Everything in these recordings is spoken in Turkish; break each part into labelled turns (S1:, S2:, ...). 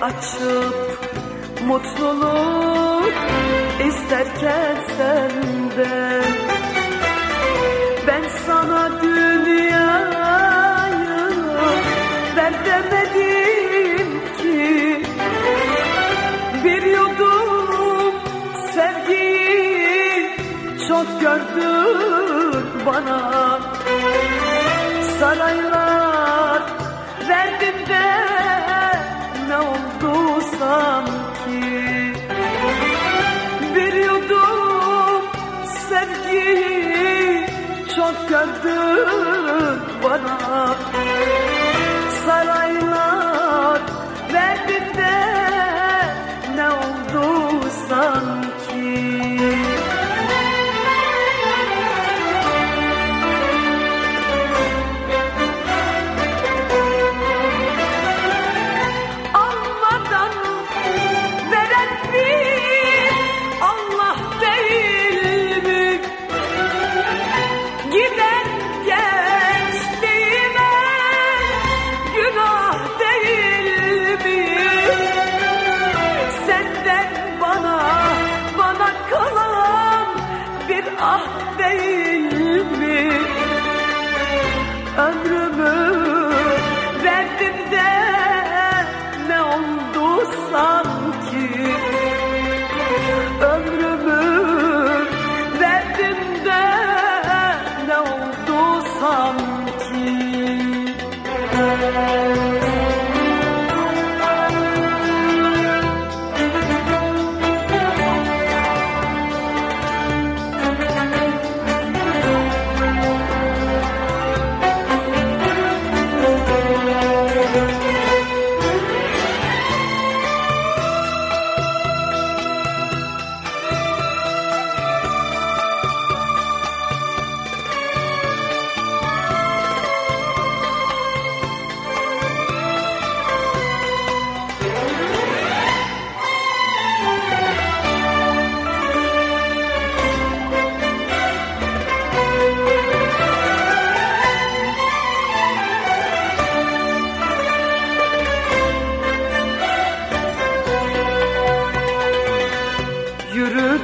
S1: açıp mutluluk isterken senden Ben sana dünyayı ver demedim ki. Bir yudum sevgiyi çok gördün bana. Saraylar sevgiyi çok gördüm bana. Saraylar verdin de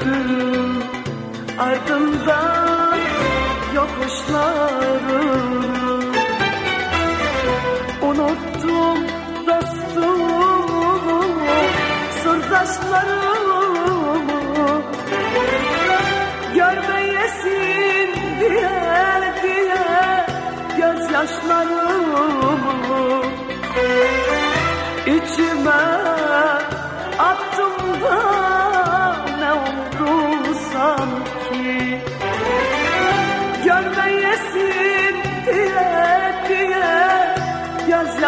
S1: gördüm ardımdan yokuşları Unuttum dostumu, sırdaşlarımı. Görmeyesin diye diye gözyaşlarımı. İçim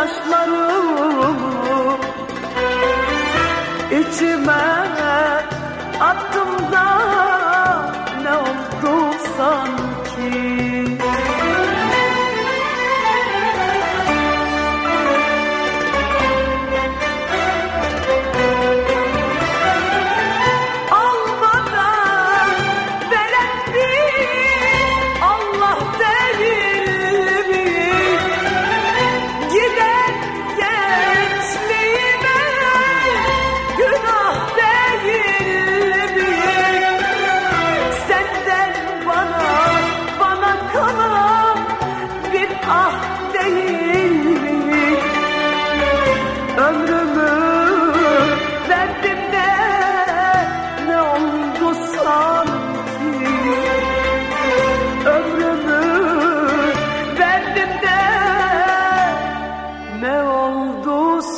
S1: taşları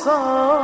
S1: song.